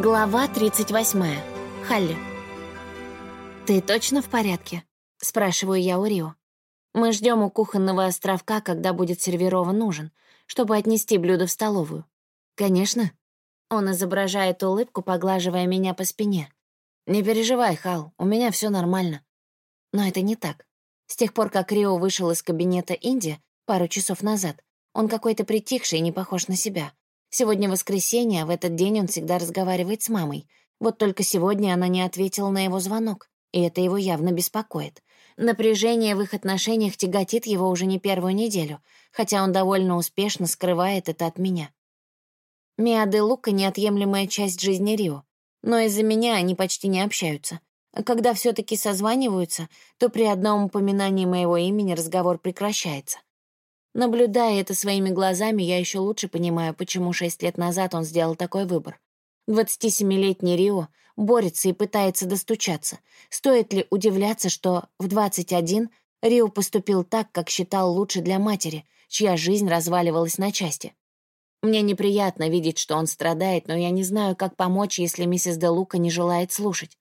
Глава 38. Халли. «Ты точно в порядке?» — спрашиваю я у Рио. Мы ждем у кухонного островка, когда будет сервирован ужин, чтобы отнести блюдо в столовую. «Конечно». Он изображает улыбку, поглаживая меня по спине. «Не переживай, Хал, у меня все нормально». Но это не так. С тех пор, как Рио вышел из кабинета Инди пару часов назад, он какой-то притихший и не похож на себя. Сегодня воскресенье, а в этот день он всегда разговаривает с мамой. Вот только сегодня она не ответила на его звонок, и это его явно беспокоит. Напряжение в их отношениях тяготит его уже не первую неделю, хотя он довольно успешно скрывает это от меня. Миа де Лука — неотъемлемая часть жизни Рио, но из-за меня они почти не общаются. А когда все таки созваниваются, то при одном упоминании моего имени разговор прекращается. Наблюдая это своими глазами, я еще лучше понимаю, почему шесть лет назад он сделал такой выбор. 27-летний Рио борется и пытается достучаться. Стоит ли удивляться, что в 21 Рио поступил так, как считал лучше для матери, чья жизнь разваливалась на части? Мне неприятно видеть, что он страдает, но я не знаю, как помочь, если миссис Де Лука не желает слушать.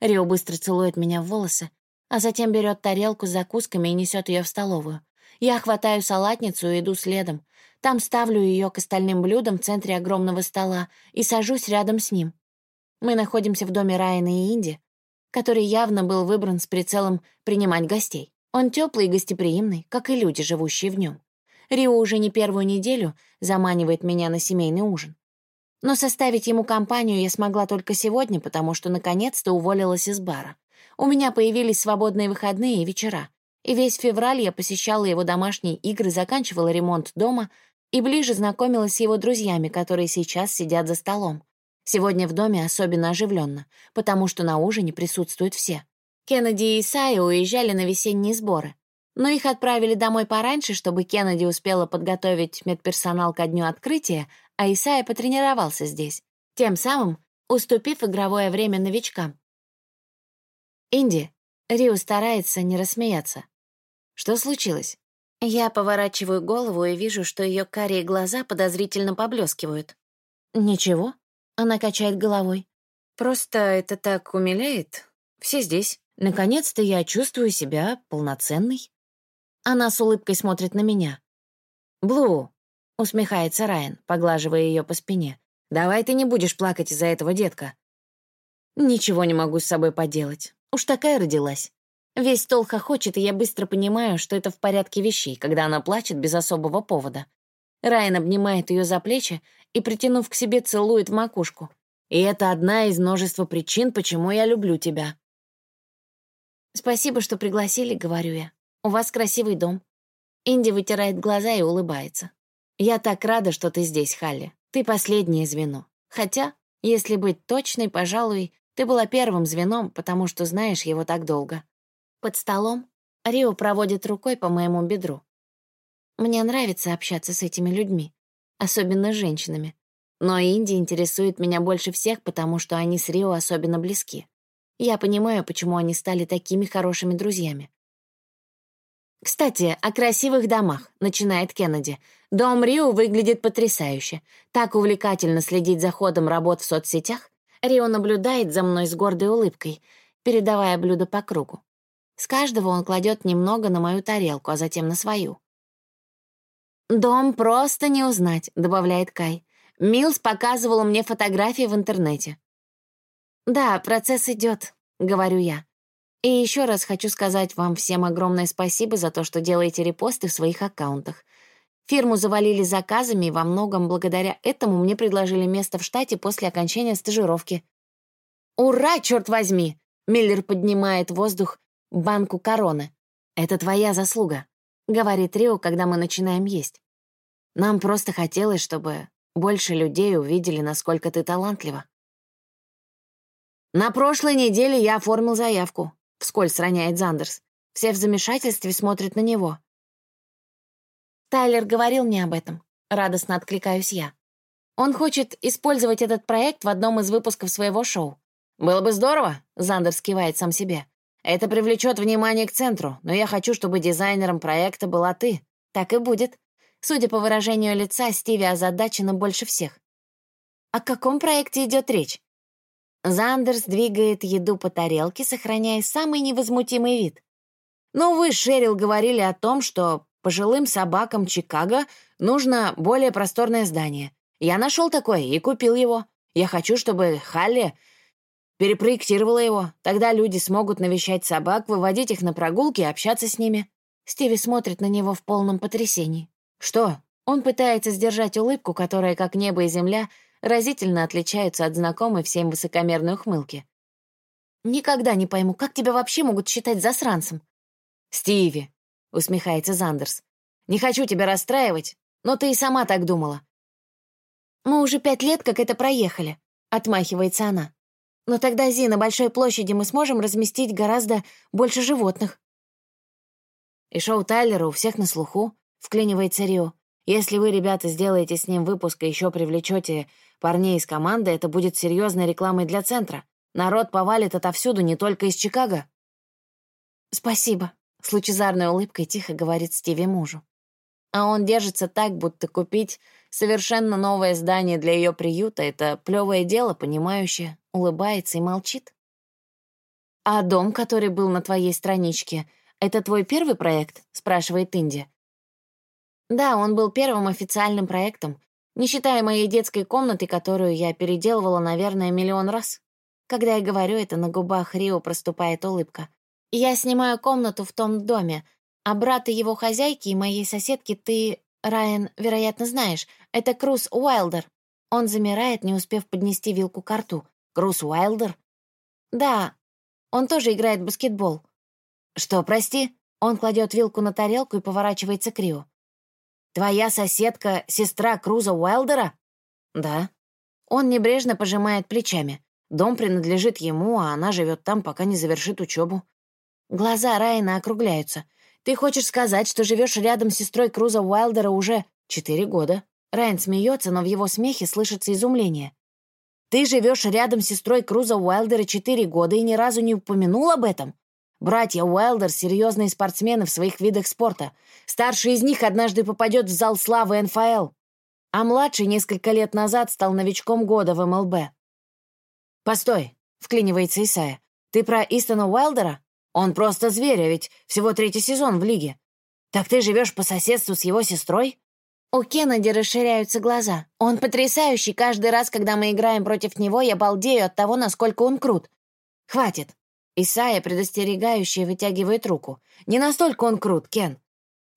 Рио быстро целует меня в волосы, а затем берет тарелку с закусками и несет ее в столовую. Я хватаю салатницу и иду следом. Там ставлю ее к остальным блюдам в центре огромного стола и сажусь рядом с ним. Мы находимся в доме Райана и Инди, который явно был выбран с прицелом принимать гостей. Он теплый и гостеприимный, как и люди, живущие в нем. Рио уже не первую неделю заманивает меня на семейный ужин. Но составить ему компанию я смогла только сегодня, потому что наконец-то уволилась из бара. У меня появились свободные выходные и вечера, и весь февраль я посещала его домашние игры, заканчивала ремонт дома и ближе знакомилась с его друзьями, которые сейчас сидят за столом. Сегодня в доме особенно оживленно, потому что на ужине присутствуют все. Кеннеди и Исайя уезжали на весенние сборы, но их отправили домой пораньше, чтобы Кеннеди успела подготовить медперсонал ко дню открытия, а Исайя потренировался здесь, тем самым уступив игровое время новичкам. Инди, Рио старается не рассмеяться. Что случилось? Я поворачиваю голову и вижу, что ее карие глаза подозрительно поблескивают. Ничего, она качает головой. Просто это так умиляет. Все здесь. Наконец-то я чувствую себя полноценной. Она с улыбкой смотрит на меня. «Блу», — усмехается Райан, поглаживая ее по спине. «Давай ты не будешь плакать из-за этого, детка». «Ничего не могу с собой поделать. Уж такая родилась. Весь стол хохочет, и я быстро понимаю, что это в порядке вещей, когда она плачет без особого повода. Райан обнимает ее за плечи и, притянув к себе, целует в макушку. И это одна из множества причин, почему я люблю тебя. «Спасибо, что пригласили», — говорю я. «У вас красивый дом». Инди вытирает глаза и улыбается. «Я так рада, что ты здесь, Халли. Ты последнее звено. Хотя, если быть точной, пожалуй, ты была первым звеном, потому что знаешь его так долго. Под столом Рио проводит рукой по моему бедру. Мне нравится общаться с этими людьми, особенно с женщинами. Но Инди интересует меня больше всех, потому что они с Рио особенно близки. Я понимаю, почему они стали такими хорошими друзьями. «Кстати, о красивых домах», — начинает Кеннеди. «Дом Рио выглядит потрясающе. Так увлекательно следить за ходом работ в соцсетях. Рио наблюдает за мной с гордой улыбкой, передавая блюдо по кругу. С каждого он кладет немного на мою тарелку, а затем на свою. «Дом просто не узнать», — добавляет Кай. «Милс показывал мне фотографии в интернете». «Да, процесс идет», — говорю я. И еще раз хочу сказать вам всем огромное спасибо за то, что делаете репосты в своих аккаунтах. Фирму завалили заказами, и во многом благодаря этому мне предложили место в штате после окончания стажировки. «Ура, черт возьми!» Миллер поднимает воздух банку короны. «Это твоя заслуга», — говорит Рио, когда мы начинаем есть. «Нам просто хотелось, чтобы больше людей увидели, насколько ты талантлива». «На прошлой неделе я оформил заявку», — вскользь роняет Зандерс. Все в замешательстве смотрят на него. Тайлер говорил мне об этом. Радостно откликаюсь я. Он хочет использовать этот проект в одном из выпусков своего шоу. «Было бы здорово», — Зандер скивает сам себе. «Это привлечет внимание к центру, но я хочу, чтобы дизайнером проекта была ты». Так и будет. Судя по выражению лица, Стиви озадачена больше всех. О каком проекте идет речь? Зандерс двигает еду по тарелке, сохраняя самый невозмутимый вид. «Ну, вы, Шерил, говорили о том, что пожилым собакам Чикаго нужно более просторное здание. Я нашел такое и купил его. Я хочу, чтобы Халли перепроектировала его. Тогда люди смогут навещать собак, выводить их на прогулки и общаться с ними». Стиви смотрит на него в полном потрясении. «Что?» Он пытается сдержать улыбку, которая, как небо и земля, разительно отличаются от знакомой всем высокомерной ухмылки. «Никогда не пойму, как тебя вообще могут считать засранцем?» «Стиви», — усмехается Зандерс. «Не хочу тебя расстраивать, но ты и сама так думала». «Мы уже пять лет как это проехали», — отмахивается она. «Но тогда, Зи, на большой площади мы сможем разместить гораздо больше животных». «И шоу Тайлера у всех на слуху», — вклинивается Рио. «Если вы, ребята, сделаете с ним выпуск и еще привлечете парней из команды, это будет серьезной рекламой для центра. Народ повалит отовсюду, не только из Чикаго». «Спасибо», — с лучезарной улыбкой тихо говорит Стиви мужу. А он держится так, будто купить совершенно новое здание для ее приюта — это плевое дело, понимающее, улыбается и молчит. «А дом, который был на твоей страничке, это твой первый проект?» — спрашивает Инди. «Да, он был первым официальным проектом, не считая моей детской комнаты, которую я переделывала, наверное, миллион раз. Когда я говорю это, на губах Рио проступает улыбка. Я снимаю комнату в том доме, а брата его хозяйки и моей соседки ты, Райан, вероятно, знаешь. Это Круз Уайлдер. Он замирает, не успев поднести вилку к рту. Круз Уайлдер? Да, он тоже играет в баскетбол. Что, прости? Он кладет вилку на тарелку и поворачивается к Рио. «Твоя соседка — сестра Круза Уайлдера?» «Да». Он небрежно пожимает плечами. Дом принадлежит ему, а она живет там, пока не завершит учебу. Глаза Райана округляются. «Ты хочешь сказать, что живешь рядом с сестрой Круза Уайлдера уже четыре года?» Райан смеется, но в его смехе слышится изумление. «Ты живешь рядом с сестрой Круза Уайлдера четыре года и ни разу не упомянул об этом? Братья Уайлдер — серьезные спортсмены в своих видах спорта. Старший из них однажды попадет в зал славы НФЛ, а младший несколько лет назад стал новичком года в МЛБ. «Постой», — вклинивается Исайя. «Ты про Истона Уайлдера? Он просто зверь, а ведь всего третий сезон в лиге. Так ты живешь по соседству с его сестрой?» У Кеннеди расширяются глаза. Он потрясающий. Каждый раз, когда мы играем против него, я балдею от того, насколько он крут. «Хватит. Исайя, предостерегающая, вытягивает руку. «Не настолько он крут, Кен».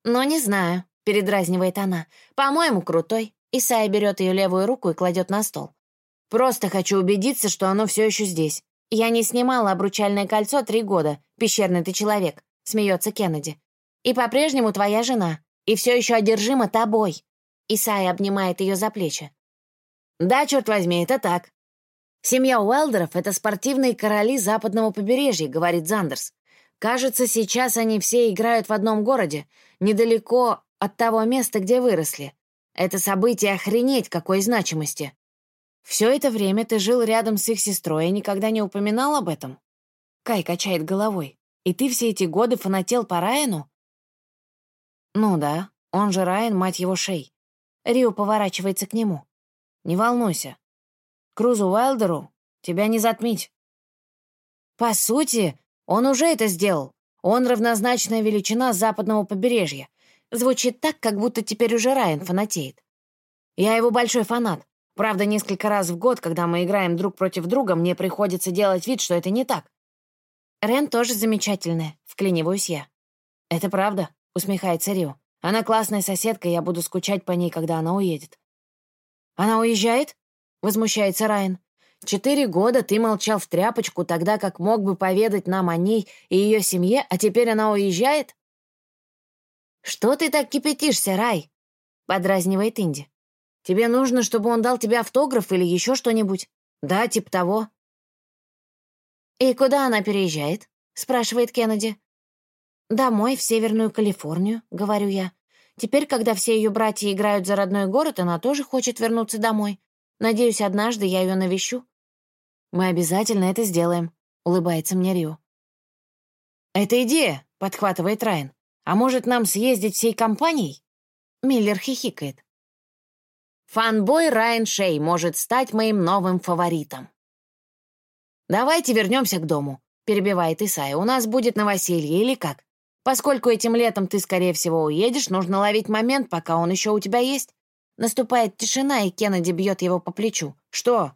«Но не знаю», — передразнивает она. «По-моему, крутой». Исайя берет ее левую руку и кладет на стол. «Просто хочу убедиться, что оно все еще здесь. Я не снимала обручальное кольцо три года. Пещерный ты человек», — смеется Кеннеди. «И по-прежнему твоя жена. И все еще одержима тобой». Исайя обнимает ее за плечи. «Да, черт возьми, это так. «Семья Уэлдеров — это спортивные короли западного побережья», — говорит Зандерс. «Кажется, сейчас они все играют в одном городе, недалеко от того места, где выросли. Это событие охренеть какой значимости. Все это время ты жил рядом с их сестрой и никогда не упоминал об этом?» Кай качает головой. «И ты все эти годы фанател по Райану?» «Ну да, он же Райан, мать его, Шей». Рио поворачивается к нему. «Не волнуйся, Крузу Уайлдеру тебя не затмить. По сути, он уже это сделал. Он равнозначная величина западного побережья. Звучит так, как будто теперь уже Райан фанатеет. Я его большой фанат. Правда, несколько раз в год, когда мы играем друг против друга, мне приходится делать вид, что это не так. Рен тоже замечательная, вклиниваюсь я. Это правда, усмехается Рио. Она классная соседка, я буду скучать по ней, когда она уедет. Она уезжает? возмущается Райан. «Четыре года ты молчал в тряпочку, тогда как мог бы поведать нам о ней и ее семье, а теперь она уезжает?» «Что ты так кипятишься, Рай?» — подразнивает Инди. «Тебе нужно, чтобы он дал тебе автограф или еще что-нибудь? Да, типа того». «И куда она переезжает?» — спрашивает Кеннеди. «Домой, в Северную Калифорнию», — говорю я. «Теперь, когда все ее братья играют за родной город, она тоже хочет вернуться домой. Надеюсь, однажды я ее навещу. Мы обязательно это сделаем, улыбается мне Рио. Это идея, подхватывает Райан. А может, нам съездить всей компанией? Миллер хихикает. Фанбой Райан Шей может стать моим новым фаворитом. «Давайте вернемся к дому», — перебивает Исайя. «У нас будет новоселье или как? Поскольку этим летом ты, скорее всего, уедешь, нужно ловить момент, пока он еще у тебя есть». Наступает тишина, и Кеннеди бьет его по плечу. «Что?»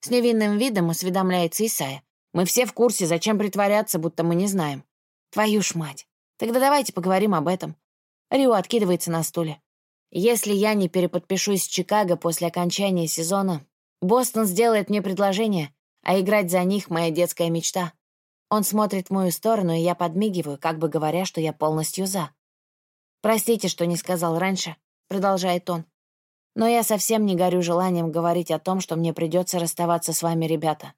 С невинным видом осведомляется Исайя. «Мы все в курсе, зачем притворяться, будто мы не знаем». «Твою ж мать! Тогда давайте поговорим об этом». Рио откидывается на стуле. «Если я не переподпишусь в Чикаго после окончания сезона, Бостон сделает мне предложение, а играть за них — моя детская мечта. Он смотрит в мою сторону, и я подмигиваю, как бы говоря, что я полностью за. «Простите, что не сказал раньше», — продолжает он. «Но я совсем не горю желанием говорить о том, что мне придется расставаться с вами, ребята».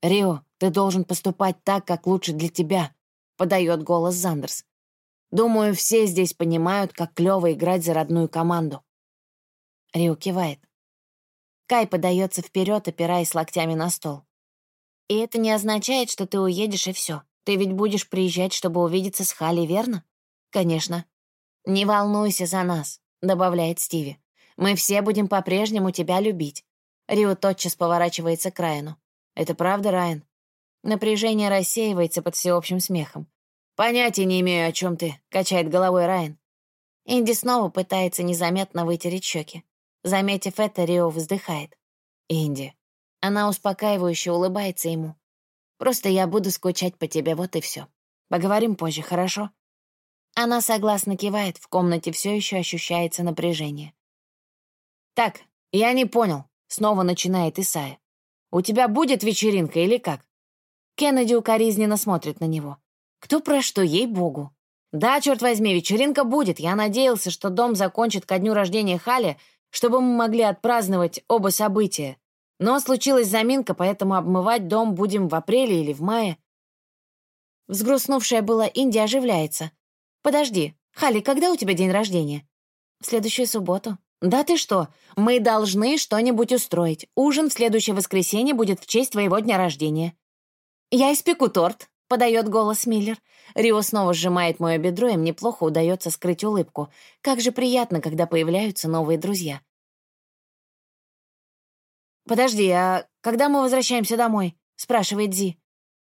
«Рио, ты должен поступать так, как лучше для тебя», — подает голос Зандерс. «Думаю, все здесь понимают, как клёво играть за родную команду». Рио кивает. Кай подается вперед, опираясь локтями на стол. «И это не означает, что ты уедешь и все. Ты ведь будешь приезжать, чтобы увидеться с Халли, верно?» «Конечно». «Не волнуйся за нас», — добавляет Стиви. «Мы все будем по-прежнему тебя любить». Рио тотчас поворачивается к Райану. «Это правда, Райан?» Напряжение рассеивается под всеобщим смехом. «Понятия не имею, о чем ты», — качает головой Райан. Инди снова пытается незаметно вытереть щеки. Заметив это, Рио вздыхает. «Инди». Она успокаивающе улыбается ему. «Просто я буду скучать по тебе, вот и все. Поговорим позже, хорошо?» Она согласно кивает, в комнате все еще ощущается напряжение. «Так, я не понял», — снова начинает Исайя. «У тебя будет вечеринка или как?» Кеннеди укоризненно смотрит на него. «Кто про что, ей-богу?» «Да, черт возьми, вечеринка будет. Я надеялся, что дом закончит ко дню рождения Хали, чтобы мы могли отпраздновать оба события. Но случилась заминка, поэтому обмывать дом будем в апреле или в мае. Взгрустнувшая была Инди оживляется. «Подожди, Хали, когда у тебя день рождения?» «В следующую субботу». «Да ты что? Мы должны что-нибудь устроить. Ужин в следующее воскресенье будет в честь твоего дня рождения». «Я испеку торт», — подает голос Миллер. Рио снова сжимает мое бедро, и мне плохо удается скрыть улыбку. Как же приятно, когда появляются новые друзья. «Подожди, а когда мы возвращаемся домой?» — спрашивает Зи.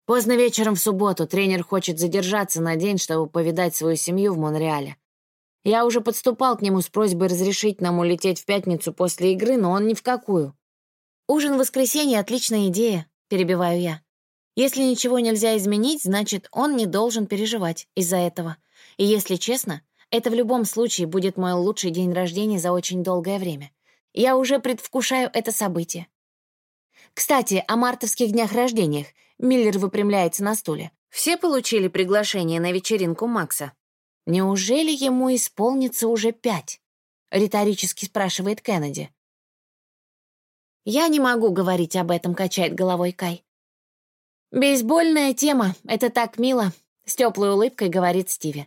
«Поздно вечером в субботу тренер хочет задержаться на день, чтобы повидать свою семью в Монреале. Я уже подступал к нему с просьбой разрешить нам улететь в пятницу после игры, но он ни в какую. «Ужин в воскресенье — отличная идея», — перебиваю я. Если ничего нельзя изменить, значит, он не должен переживать из-за этого. И если честно, это в любом случае будет мой лучший день рождения за очень долгое время. Я уже предвкушаю это событие. Кстати, о мартовских днях рождениях. Миллер выпрямляется на стуле. Все получили приглашение на вечеринку Макса. Неужели ему исполнится уже пять? Риторически спрашивает Кеннеди. «Я не могу говорить об этом», — качает головой Кай. «Бейсбольная тема, это так мило», — с теплой улыбкой говорит Стиви.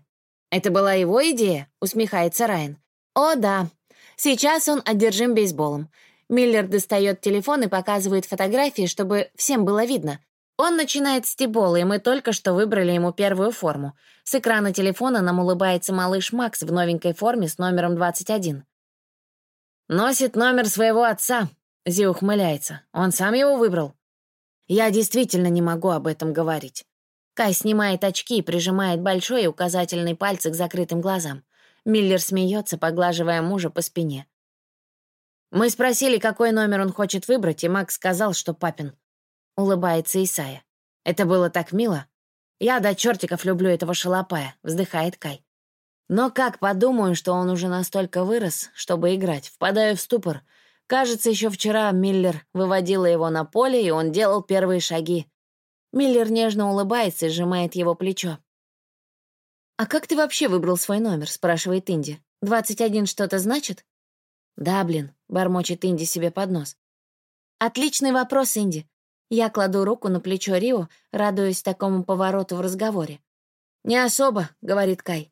«Это была его идея?» — усмехается Райан. «О, да. Сейчас он одержим бейсболом. Миллер достает телефон и показывает фотографии, чтобы всем было видно. Он начинает с тибола, и мы только что выбрали ему первую форму. С экрана телефона нам улыбается малыш Макс в новенькой форме с номером 21. «Носит номер своего отца», — Зи ухмыляется. «Он сам его выбрал?» Я действительно не могу об этом говорить. Кай снимает очки и прижимает большой и указательный пальцы к закрытым глазам. Миллер смеется, поглаживая мужа по спине. Мы спросили, какой номер он хочет выбрать, и Макс сказал, что папин. Улыбается Исая. Это было так мило. Я до чертиков люблю этого шалопая, вздыхает Кай. Но как подумаю, что он уже настолько вырос, чтобы играть, впадаю в ступор — Кажется, еще вчера Миллер выводила его на поле, и он делал первые шаги. Миллер нежно улыбается и сжимает его плечо. «А как ты вообще выбрал свой номер?» — спрашивает Инди. «Двадцать один что-то значит?» «Да, блин», — бормочет Инди себе под нос. «Отличный вопрос, Инди». Я кладу руку на плечо Рио, радуясь такому повороту в разговоре. «Не особо», — говорит Кай.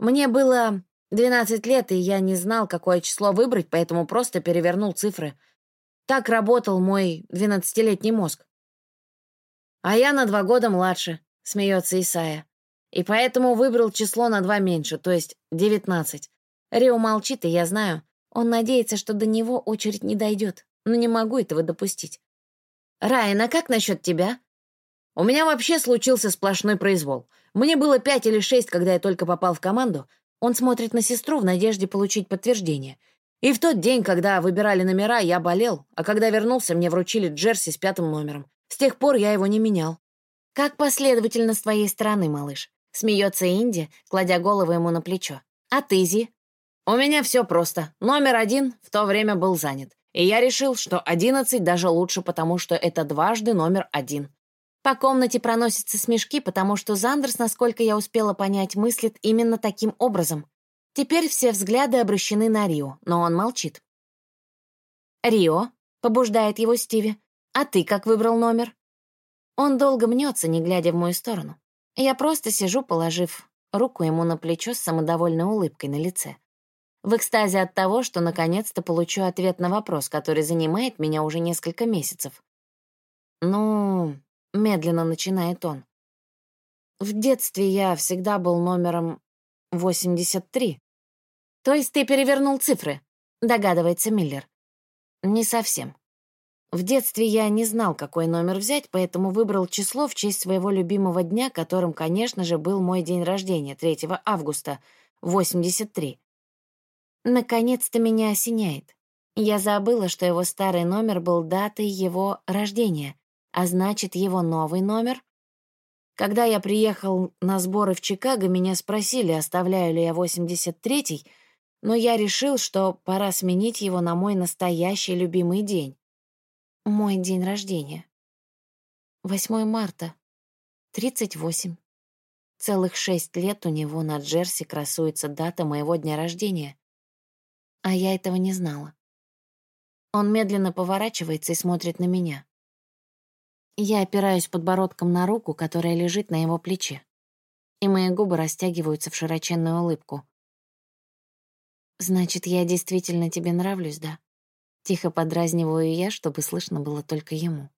«Мне было Двенадцать лет, и я не знал, какое число выбрать, поэтому просто перевернул цифры. Так работал мой двенадцатилетний мозг. «А я на два года младше», — смеется Исая. «И поэтому выбрал число на два меньше, то есть девятнадцать. Рио молчит, и я знаю. Он надеется, что до него очередь не дойдет, но не могу этого допустить. «Райан, а как насчет тебя?» «У меня вообще случился сплошной произвол. Мне было пять или шесть, когда я только попал в команду. Он смотрит на сестру в надежде получить подтверждение. И в тот день, когда выбирали номера, я болел, а когда вернулся, мне вручили джерси с пятым номером. С тех пор я его не менял. «Как последовательно с твоей стороны, малыш?» — смеется Инди, кладя голову ему на плечо. «А ты, Зи?» «У меня все просто. Номер один в то время был занят. И я решил, что одиннадцать даже лучше, потому что это дважды номер один». По комнате проносятся смешки, потому что Зандерс, насколько я успела понять, мыслит именно таким образом. Теперь все взгляды обращены на Рио, но он молчит. «Рио», — побуждает его Стиви, — «а ты как выбрал номер?» Он долго мнется, не глядя в мою сторону. Я просто сижу, положив руку ему на плечо с самодовольной улыбкой на лице. В экстазе от того, что наконец-то получу ответ на вопрос, который занимает меня уже несколько месяцев. «Ну...» — медленно начинает он. «В детстве я всегда был номером 83. «То есть ты перевернул цифры?» — догадывается Миллер. «Не совсем. В детстве я не знал, какой номер взять, поэтому выбрал число в честь своего любимого дня, которым, конечно же, был мой день рождения, 3 августа, 83. Наконец-то меня осеняет. Я забыла, что его старый номер был датой его рождения, а значит, его новый номер когда я приехал на сборы в Чикаго, меня спросили, оставляю ли я 83-й, но я решил, что пора сменить его на мой настоящий любимый день. Мой день рождения. 8 марта. 38. Целых шесть лет у него на Джерси красуется дата моего дня рождения. А я этого не знала. Он медленно поворачивается и смотрит на меня. Я опираюсь подбородком на руку, которая лежит на его плече, и мои губы растягиваются в широченную улыбку. «Значит, я действительно тебе нравлюсь, да?» Тихо подразниваю я, чтобы слышно было только ему.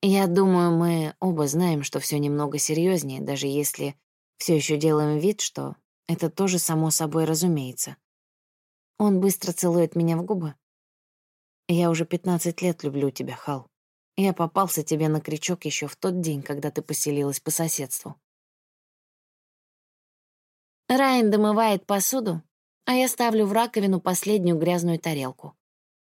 Я думаю, мы оба знаем, что все немного серьезнее, даже если все еще делаем вид, что это тоже само собой разумеется. Он быстро целует меня в губы. Я уже пятнадцать лет люблю тебя, Хал. Я попался тебе на крючок еще в тот день, когда ты поселилась по соседству. Райан домывает посуду, а я ставлю в раковину последнюю грязную тарелку.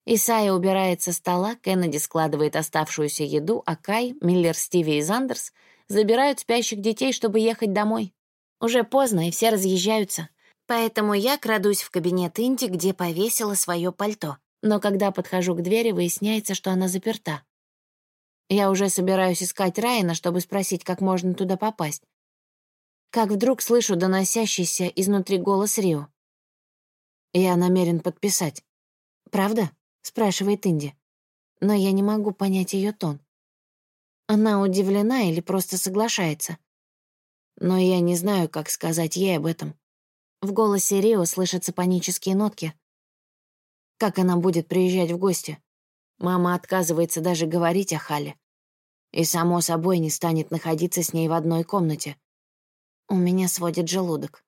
Исайя убирает со стола, Кеннеди складывает оставшуюся еду, а Кай, Миллер, Стиви и Зандерс забирают спящих детей, чтобы ехать домой. Уже поздно, и все разъезжаются. Поэтому я крадусь в кабинет Инди, где повесила свое пальто. Но когда подхожу к двери, выясняется, что она заперта. Я уже собираюсь искать Райана, чтобы спросить, как можно туда попасть как вдруг слышу доносящийся изнутри голос Рио. «Я намерен подписать». «Правда?» — спрашивает Инди. Но я не могу понять ее тон. Она удивлена или просто соглашается. Но я не знаю, как сказать ей об этом. В голосе Рио слышатся панические нотки. Как она будет приезжать в гости? Мама отказывается даже говорить о Хале. И, само собой, не станет находиться с ней в одной комнате. У меня сводит желудок.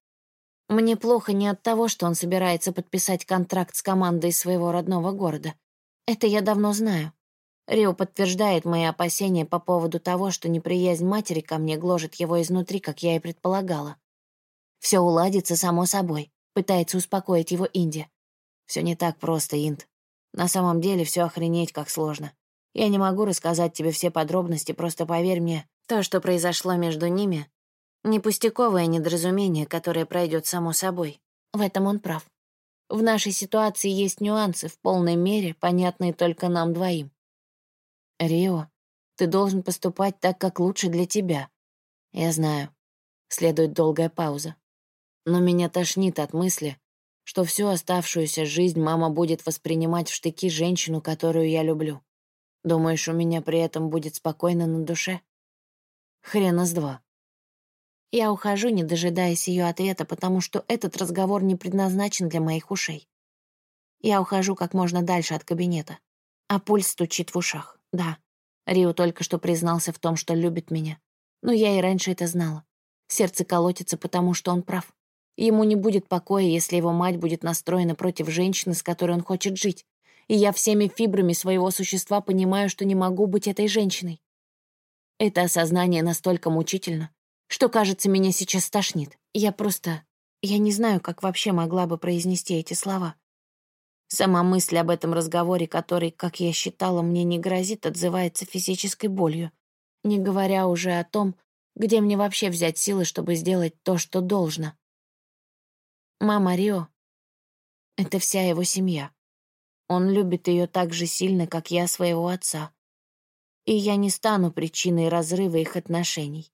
Мне плохо не от того, что он собирается подписать контракт с командой своего родного города. Это я давно знаю. Рио подтверждает мои опасения по поводу того, что неприязнь матери ко мне гложет его изнутри, как я и предполагала. Все уладится само собой, пытается успокоить его Инди. Все не так просто, Инд. На самом деле все охренеть как сложно. Я не могу рассказать тебе все подробности, просто поверь мне, то, что произошло между ними, не пустяковое недоразумение, которое пройдет само собой. В этом он прав. В нашей ситуации есть нюансы, в полной мере понятные только нам двоим. Рио, ты должен поступать так, как лучше для тебя. Я знаю. Следует долгая пауза. Но меня тошнит от мысли, что всю оставшуюся жизнь мама будет воспринимать в штыки женщину, которую я люблю. Думаешь, у меня при этом будет спокойно на душе? Хрена с два. Я ухожу, не дожидаясь ее ответа, потому что этот разговор не предназначен для моих ушей. Я ухожу как можно дальше от кабинета. А пульс стучит в ушах. Да, Рио только что признался в том, что любит меня. Но я и раньше это знала. Сердце колотится, потому что он прав. Ему не будет покоя, если его мать будет настроена против женщины, с которой он хочет жить. И я всеми фибрами своего существа понимаю, что не могу быть этой женщиной. Это осознание настолько мучительно, что, кажется, меня сейчас стошнит. Я просто... Я не знаю, как вообще могла бы произнести эти слова. Сама мысль об этом разговоре, который, как я считала, мне не грозит, отзывается физической болью, не говоря уже о том, где мне вообще взять силы, чтобы сделать то, что должно. Мама Рио — это вся его семья. Он любит ее так же сильно, как я своего отца. И я не стану причиной разрыва их отношений.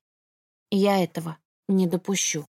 Я этого не допущу.